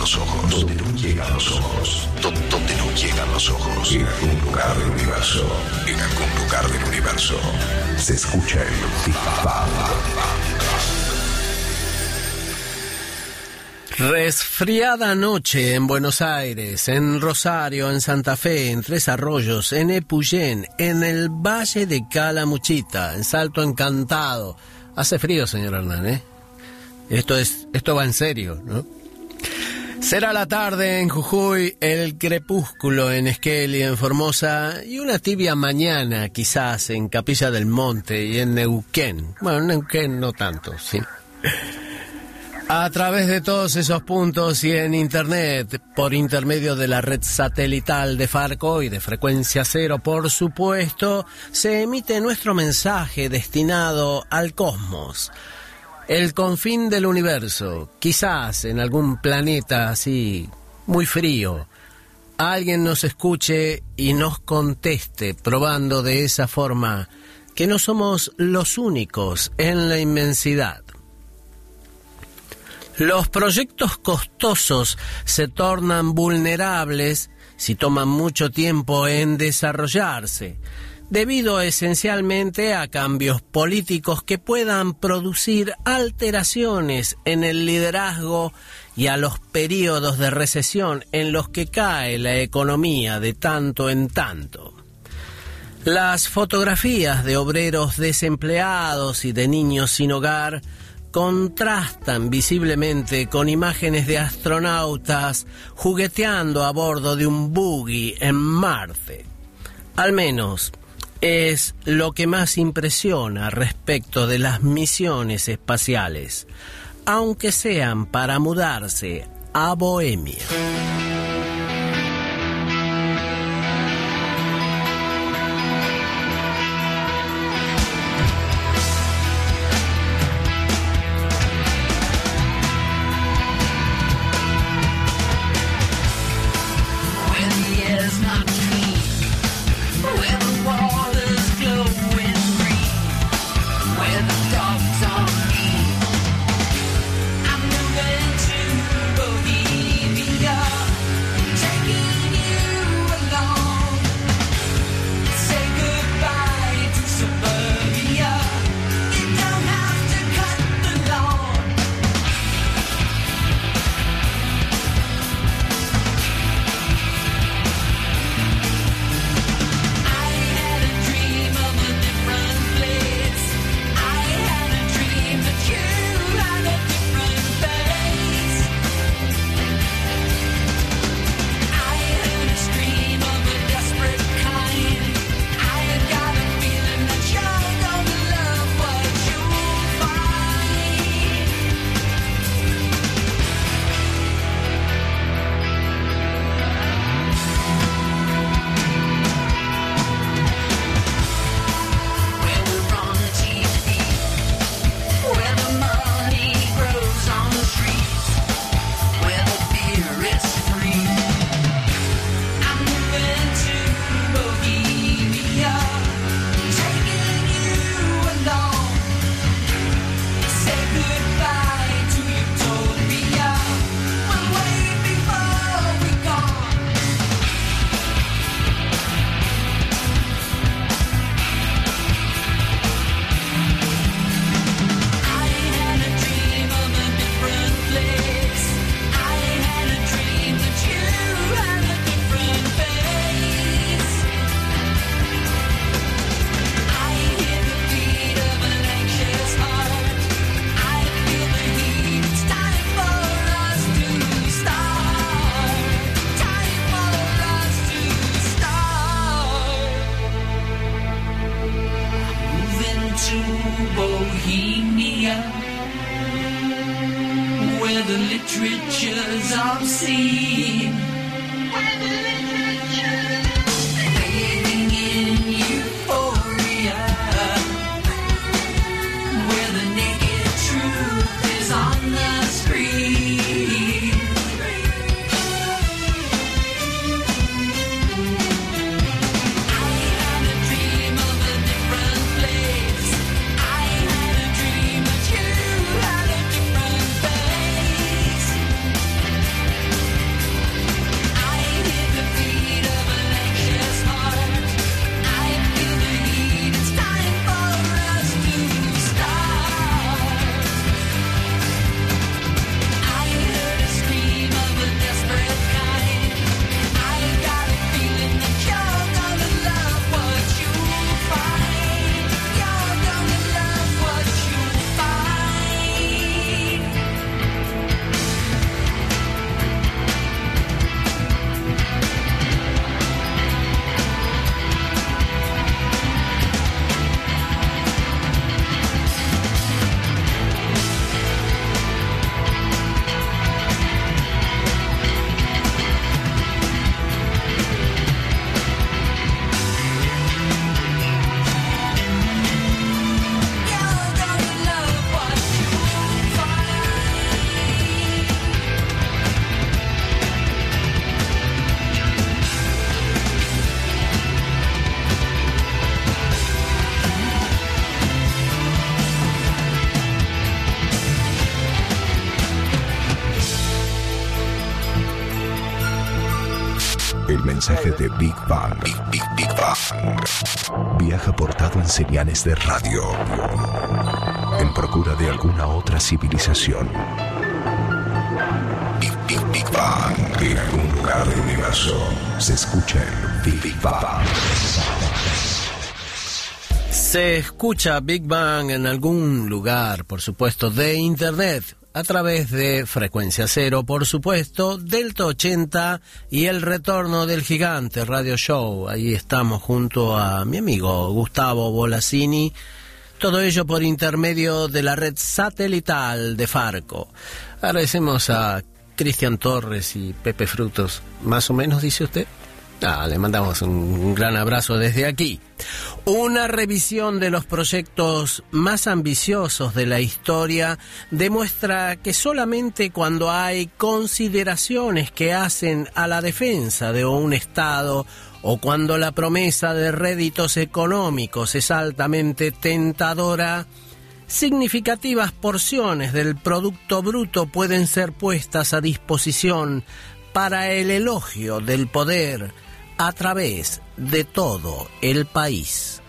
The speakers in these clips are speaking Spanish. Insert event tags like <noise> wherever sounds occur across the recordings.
Los ojos. Donde no llegan los ojos. Donde no llegan los ojos. En algún lugar del universo. En algún lugar del universo. Se escucha el Big Resfriada noche en Buenos Aires, en Rosario, en Santa Fe, en Tres Arroyos, en Epuyén, en el Valle de Calamuchita, en Salto Encantado. Hace frío, señor Hernán, ¿eh? Esto es, esto va en serio, ¿no? Será la tarde en Jujuy, el crepúsculo en Esquel en Formosa y una tibia mañana quizás en Capilla del Monte y en Neuquén. Bueno, en Neuquén no tanto, sí. A través de todos esos puntos y en Internet, por intermedio de la red satelital de Farco y de frecuencia cero, por supuesto, se emite nuestro mensaje destinado al cosmos el confín del universo, quizás en algún planeta así, muy frío, alguien nos escuche y nos conteste, probando de esa forma que no somos los únicos en la inmensidad. Los proyectos costosos se tornan vulnerables si toman mucho tiempo en desarrollarse debido esencialmente a cambios políticos que puedan producir alteraciones en el liderazgo y a los periodos de recesión en los que cae la economía de tanto en tanto. Las fotografías de obreros desempleados y de niños sin hogar contrastan visiblemente con imágenes de astronautas jugueteando a bordo de un buggy en Marte. Al menos es lo que más impresiona respecto de las misiones espaciales, aunque sean para mudarse a Bohemia. El mensaje de Big Bang. Big, Big, Big Bang. Viaja portado en señales de radio. En procura de alguna otra civilización. Big, Big, Big Bang. En algún lugar del universo se escucha el Big, Big Bang. Se escucha Big Bang en algún lugar, por supuesto, de Internet, a través de Frecuencia Cero, por supuesto, Delta 80 y el retorno del gigante Radio Show. Ahí estamos junto a mi amigo Gustavo Bolasini. Todo ello por intermedio de la red satelital de Farco. Agradecemos a Cristian Torres y Pepe Frutos. Más o menos, dice usted. Ah, le mandamos un gran abrazo desde aquí. Una revisión de los proyectos más ambiciosos de la historia demuestra que solamente cuando hay consideraciones que hacen a la defensa de un Estado o cuando la promesa de réditos económicos es altamente tentadora, significativas porciones del Producto Bruto pueden ser puestas a disposición para el elogio del poder a través de todo el país.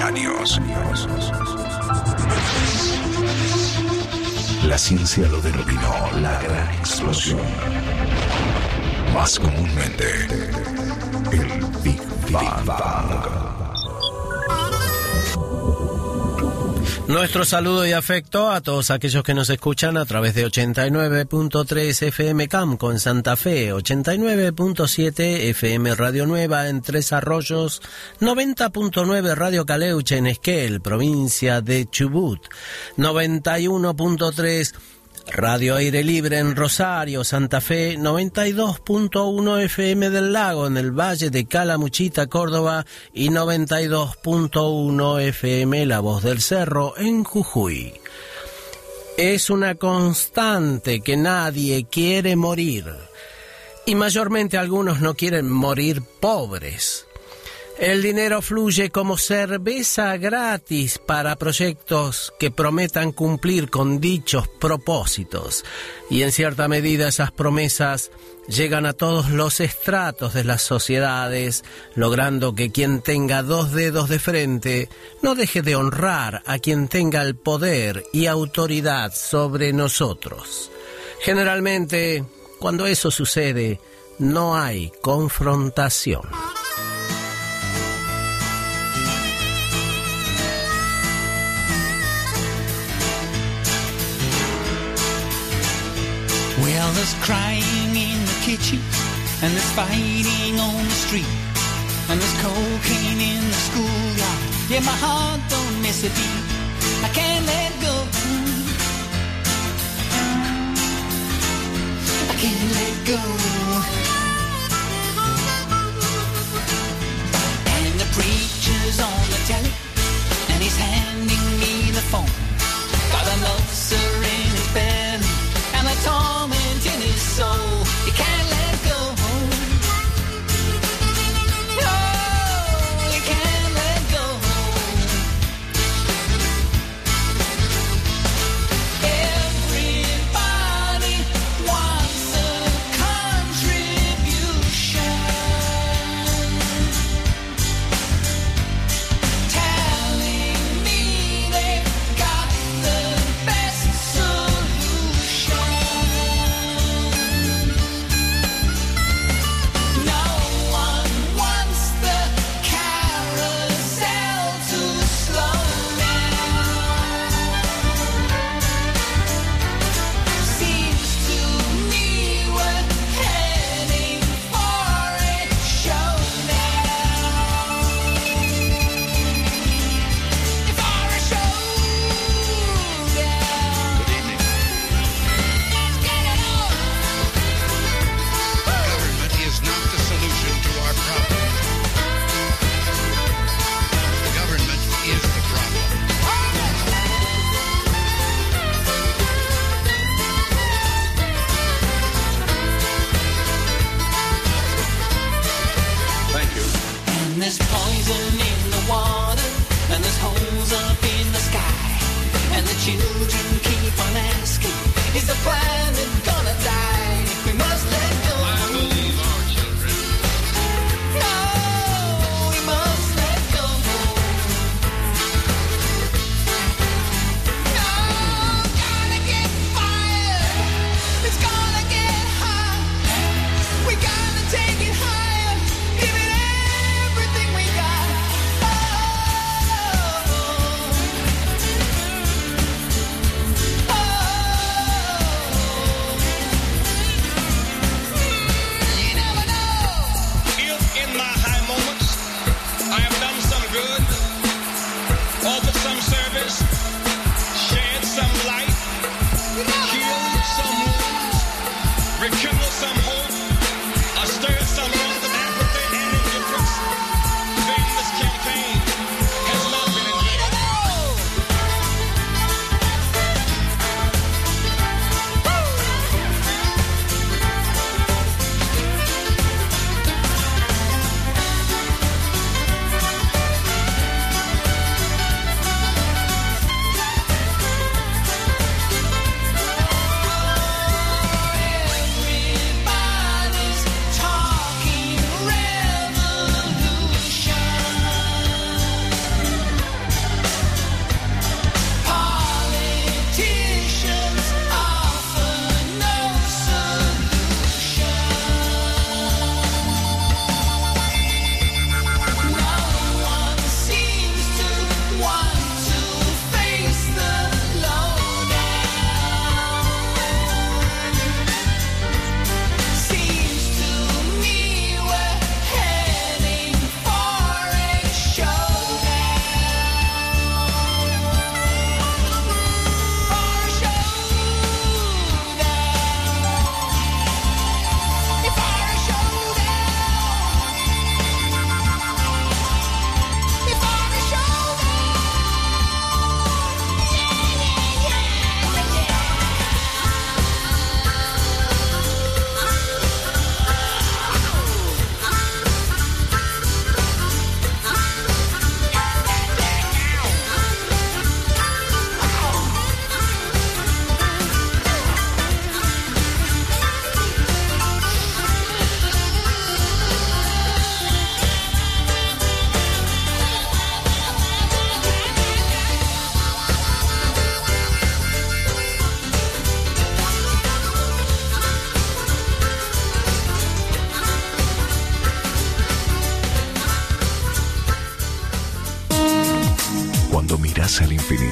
Años. La ciencia lo denominó la gran explosión. Más comúnmente, Nuestro saludo y afecto a todos aquellos que nos escuchan a través de 89.3 FM Camco en Santa Fe, 89.7 FM Radio Nueva en Tres Arroyos, 90.9 Radio Caleuche en Esquel, provincia de Chubut, 91.3 Radio Aire Libre en Rosario, Santa Fe, 92.1 FM del Lago en el Valle de Calamuchita, Córdoba y 92.1 FM La Voz del Cerro en Jujuy. Es una constante que nadie quiere morir y mayormente algunos no quieren morir pobres. El dinero fluye como cerveza gratis para proyectos que prometan cumplir con dichos propósitos. Y en cierta medida esas promesas llegan a todos los estratos de las sociedades, logrando que quien tenga dos dedos de frente no deje de honrar a quien tenga el poder y autoridad sobre nosotros. Generalmente, cuando eso sucede, no hay confrontación. There's crying in the kitchen, and there's fighting on the street, and there's cocaine in the schoolyard. Yeah, my heart don't miss a beat. I can't let go. I can't let go. And the preacher's on the telly, and he's handing me the phone. Got an ulcer in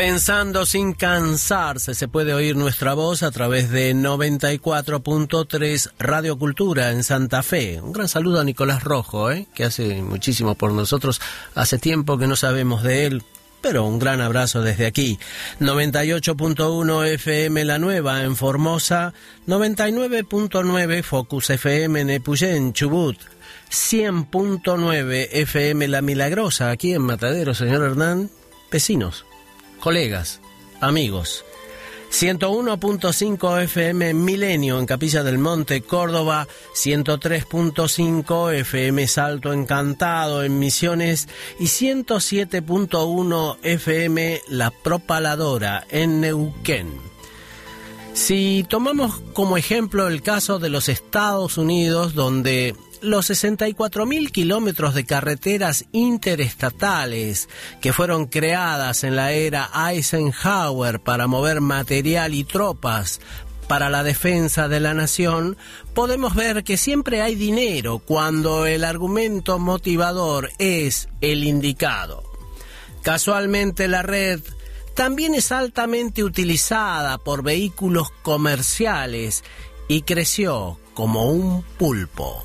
Pensando sin cansarse, se puede oír nuestra voz a través de 94.3 Radio Cultura en Santa Fe. Un gran saludo a Nicolás Rojo, ¿eh? que hace muchísimo por nosotros. Hace tiempo que no sabemos de él, pero un gran abrazo desde aquí. 98.1 FM La Nueva en Formosa, 99.9 Focus FM en Epuyén, Chubut. 100.9 FM La Milagrosa, aquí en Matadero, señor Hernán. Vecinos, colegas, amigos. 101.5 FM Milenio en Capilla del Monte, Córdoba, 103.5 FM Salto Encantado en Misiones y 107.1 FM La Propaladora en Neuquén. Si tomamos como ejemplo el caso de los Estados Unidos, donde los 64.000 kilómetros de carreteras interestatales que fueron creadas en la era Eisenhower para mover material y tropas para la defensa de la nación, podemos ver que siempre hay dinero cuando el argumento motivador es el indicado. Casualmente la red también es altamente utilizada por vehículos comerciales y creció como un pulpo.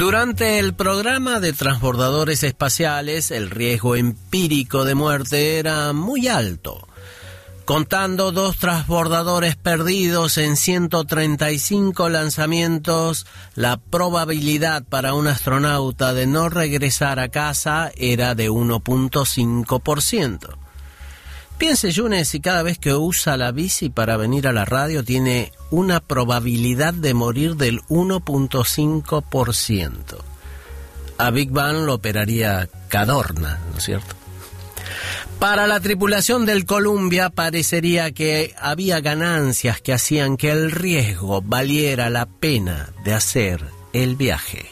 Durante el programa de transbordadores espaciales, el riesgo empírico de muerte era muy alto. Contando dos transbordadores perdidos en 135 lanzamientos, la probabilidad para un astronauta de no regresar a casa era de 1.5%. Piense Yunes si cada vez que usa la bici para venir a la radio tiene una probabilidad de morir del 1.5%. A Big Bang lo operaría Cadorna, ¿no es cierto? Para la tripulación del Columbia parecería que había ganancias que hacían que el riesgo valiera la pena de hacer el viaje.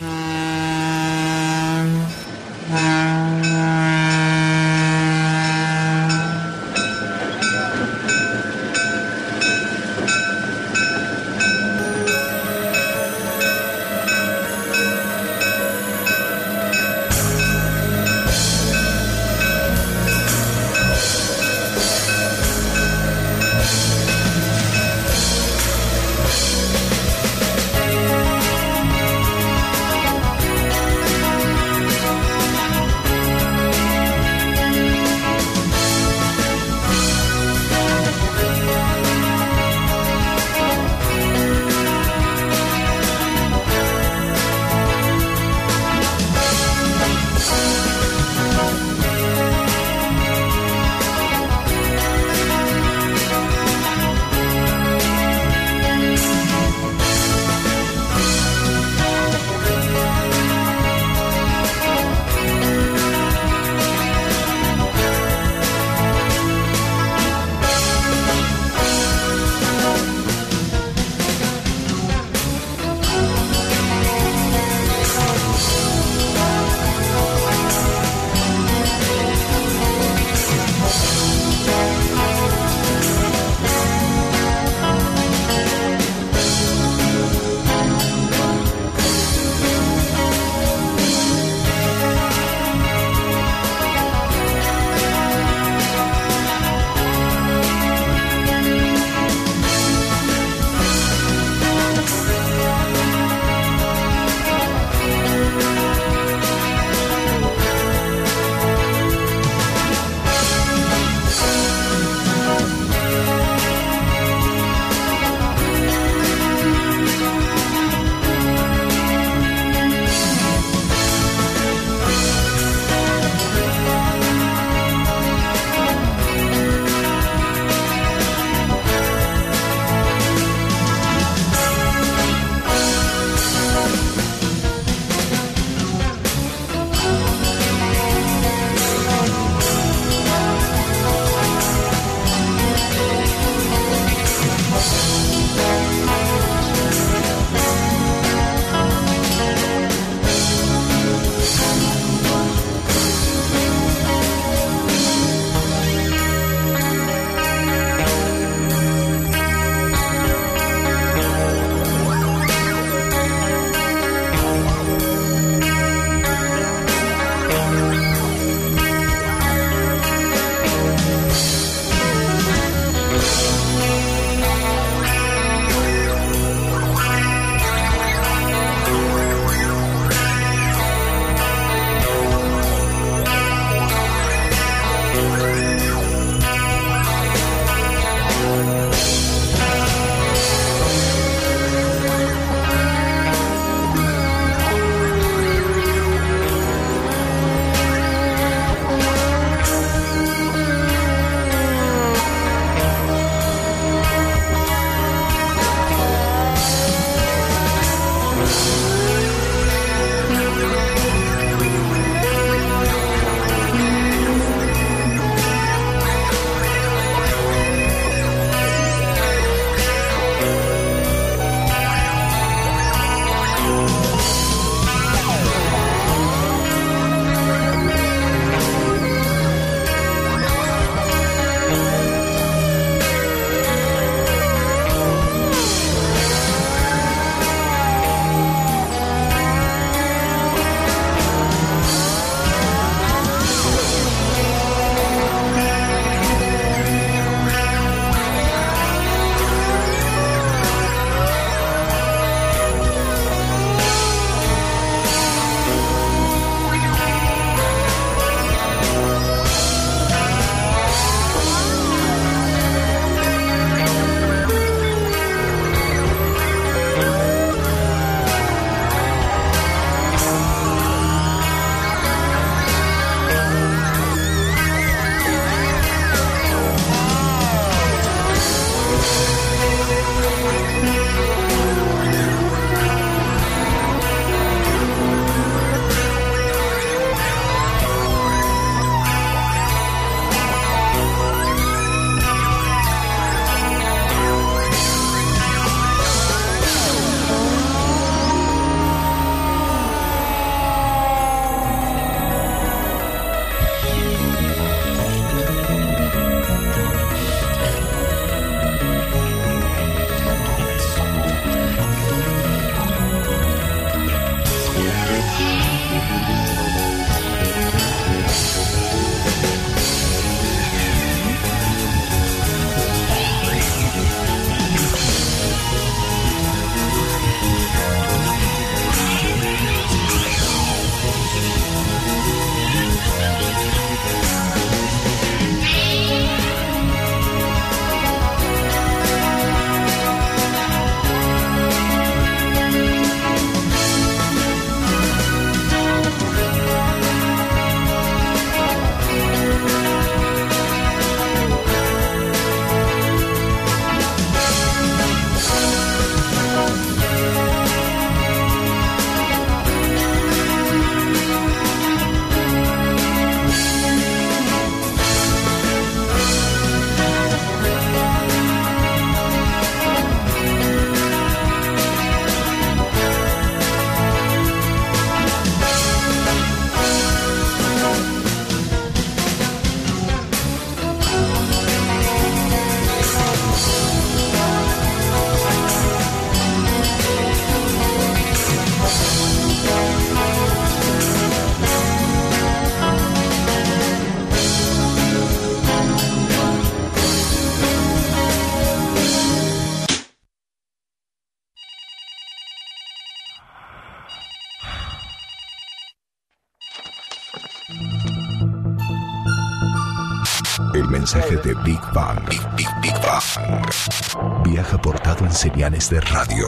Big Bang. Big, Big, Big Bang. Viaja portado en señales de radio.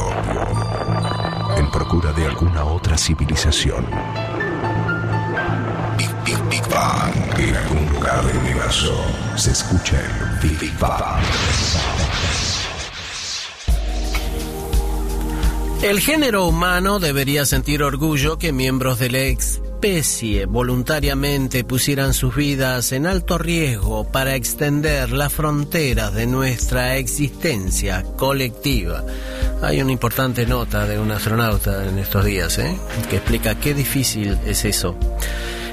En procura de alguna otra civilización. Big, Big, Big Bang. En algún lugar del universo se escucha el Big, Big Bang. El género humano debería sentir orgullo que miembros de la voluntariamente pusieran sus vidas en alto riesgo para extender las fronteras de nuestra existencia colectiva. Hay una importante nota de un astronauta en estos días, ¿eh? que explica qué difícil es eso.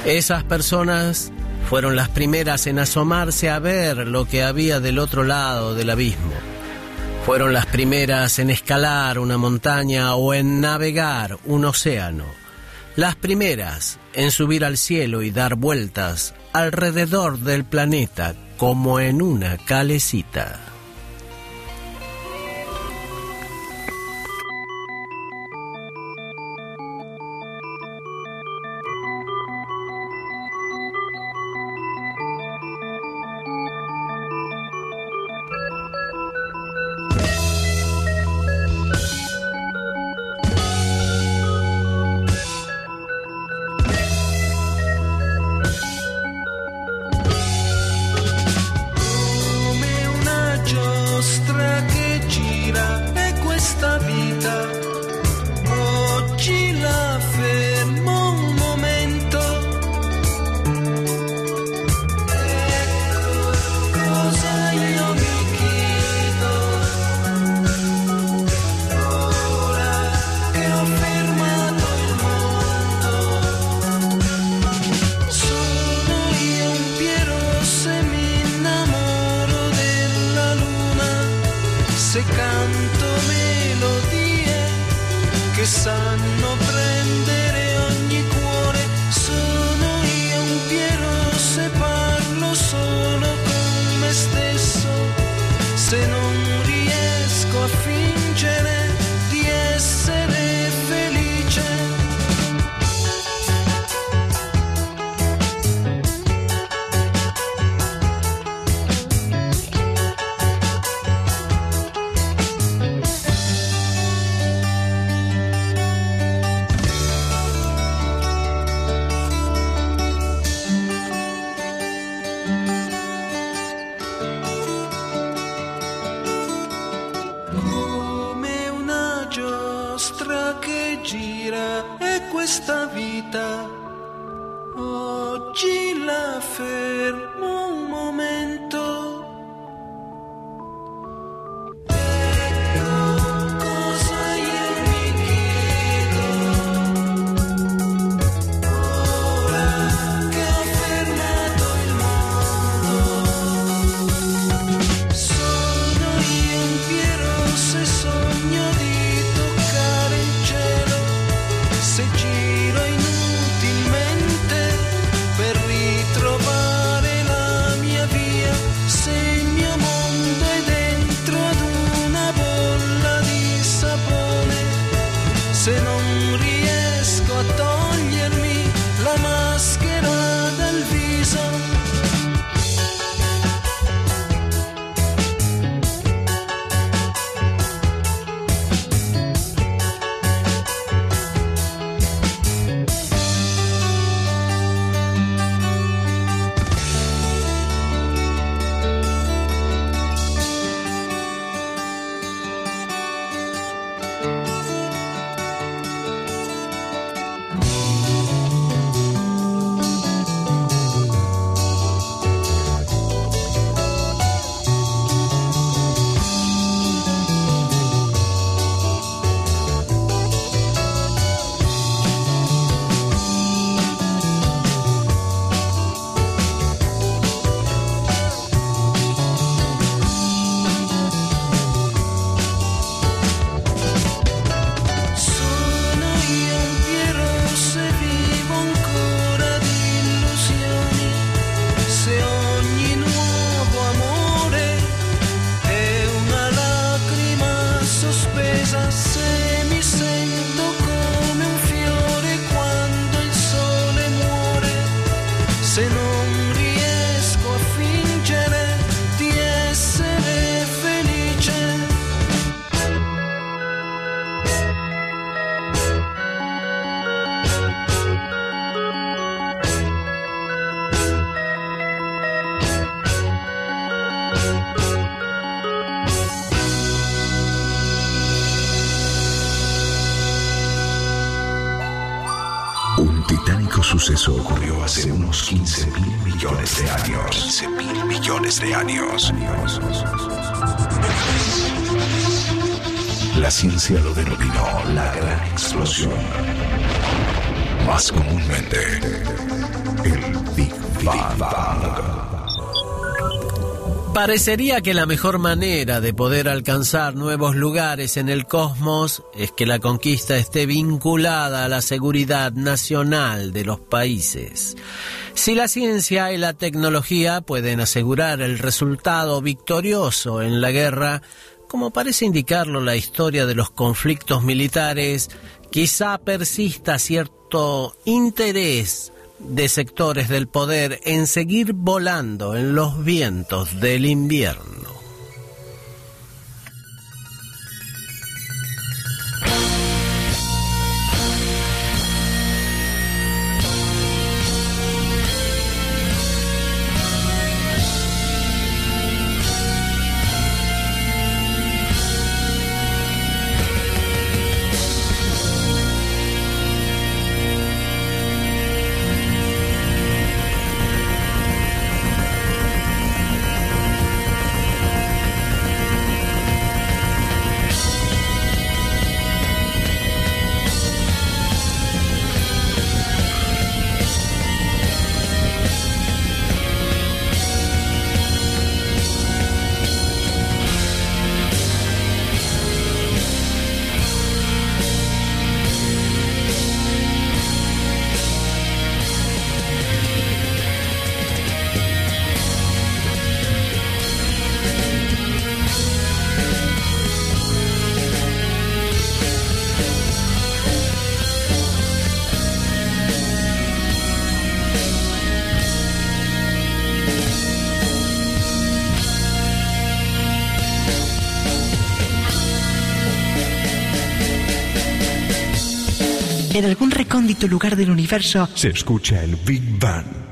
Esas personas fueron las primeras en asomarse a ver lo que había del otro lado del abismo. Fueron las primeras en escalar una montaña o en navegar un océano. Las primeras en subir al cielo y dar vueltas alrededor del planeta como en una calecita. Millones de años. La ciencia lo denominó la gran explosión. Más comúnmente, el Big Bang. Parecería que la mejor manera de poder alcanzar nuevos lugares en el cosmos es que la conquista esté vinculada a la seguridad nacional de los países. Si la ciencia y la tecnología pueden asegurar el resultado victorioso en la guerra, como parece indicarlo la historia de los conflictos militares, quizá persista cierto interés de sectores del poder en seguir volando en los vientos del invierno. Lugar del universo Se escucha el Big Bang.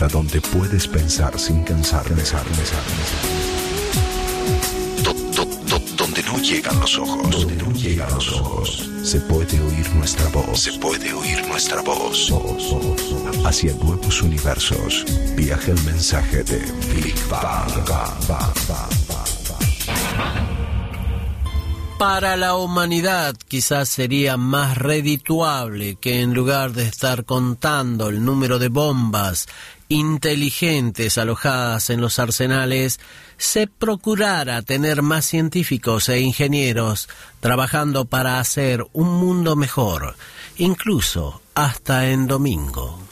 Hasta donde puedes pensar sin cansar, pensar, pensar. Do- do- do- donde no llegan los ojos. Donde no llegan los ojos. Se puede oír nuestra voz. Se puede oír nuestra voz. Hacia nuevos universos. Viaja el mensaje de Big bang. Para la humanidad quizás sería más redituable que en lugar de estar contando el número de bombas inteligentes alojadas en los arsenales, se procurara tener más científicos e ingenieros trabajando para hacer un mundo mejor, incluso hasta en domingo.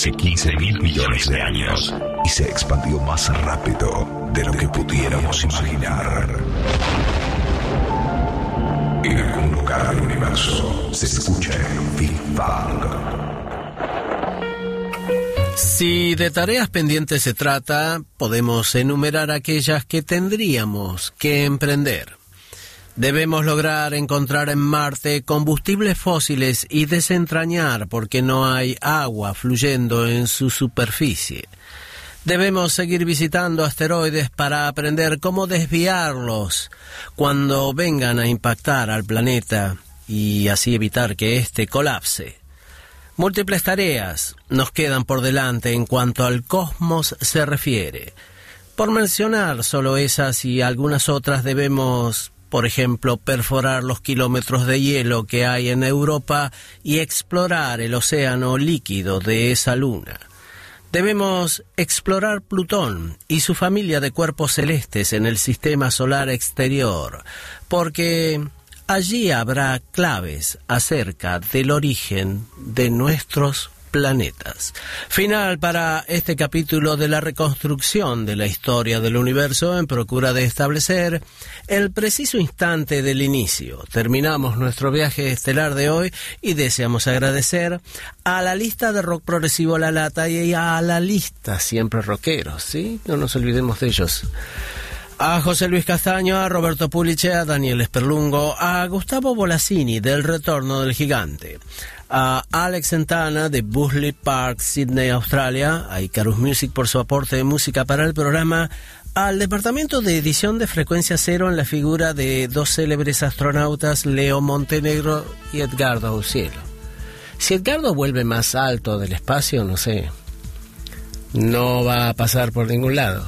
Hace 15 mil millones de años y se expandió más rápido de lo que pudiéramos imaginar. En algún lugar del universo se escucha el Big Bang. Si de tareas pendientes se trata, podemos enumerar aquellas que tendríamos que emprender. Debemos lograr encontrar en Marte combustibles fósiles y desentrañar porque no hay agua fluyendo en su superficie. Debemos seguir visitando asteroides para aprender cómo desviarlos cuando vengan a impactar al planeta y así evitar que éste colapse. Múltiples tareas nos quedan por delante en cuanto al cosmos se refiere. Por mencionar solo esas y algunas otras debemos, por ejemplo, perforar los kilómetros de hielo que hay en Europa y explorar el océano líquido de esa luna. Debemos explorar Plutón y su familia de cuerpos celestes en el sistema solar exterior, porque allí habrá claves acerca del origen de nuestros planetas. Final para este capítulo de la reconstrucción de la historia del universo en procura de establecer el preciso instante del inicio. Terminamos nuestro viaje estelar de hoy y deseamos agradecer a la lista de rock progresivo La Lata y a la lista siempre rockeros, ¿sí? No nos olvidemos de ellos a José Luis Castaño, a Roberto Puliche, a Daniel Esperlungo, a Gustavo Bolasini del Retorno del Gigante, a Alex Santana de Busley Park, Sydney, Australia, a Icarus Music por su aporte de música para el programa, al departamento de edición de Frecuencia Cero en la figura de dos célebres astronautas, Leo Montenegro y Edgardo Aucielo. Si Edgardo vuelve más alto del espacio, no sé, no va a pasar por ningún lado.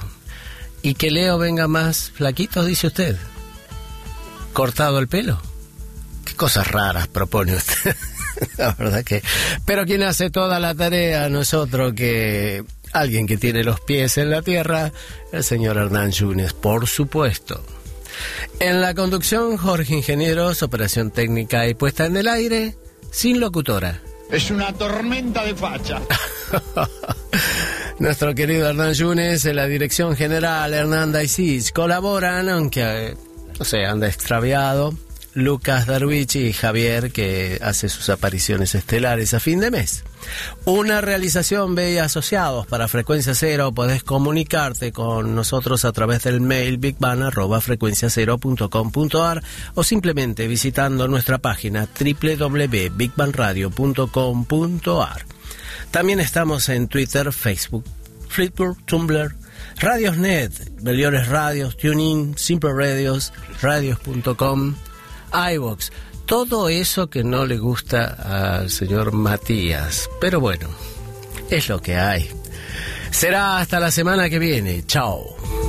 Y que Leo venga más flaquito, dice usted. ¿Cortado el pelo? Qué cosas raras propone usted. <laughs> <laughs> la verdad que... Pero quien hace toda la tarea no es otro que alguien que tiene los pies en la tierra, el señor Hernán Yunes, por supuesto. En la conducción, Jorge Ingenieros, operación técnica y puesta en el aire, sin locutora. Es una tormenta de facha. <laughs> Nuestro querido Hernán Yunes, en la dirección general, Hernán Daisis, colaboran, aunque, eh, no sé, anda extraviado, Lucas Darwichi y Javier, que hace sus apariciones estelares a fin de mes. Una realización y asociados para Frecuencia Cero. Podés comunicarte con nosotros a través del mail bigban.frecuenciacero.com.ar o simplemente visitando nuestra página www.bigbanradio.com.ar. También estamos en Twitter, Facebook, Flipboard, Tumblr, Radiosnet, Beliores Radios, TuneIn, Simple Radios, Radios.com, iVox. Todo eso que no le gusta al señor Matías. Pero bueno, es lo que hay. Será hasta la semana que viene. Chao.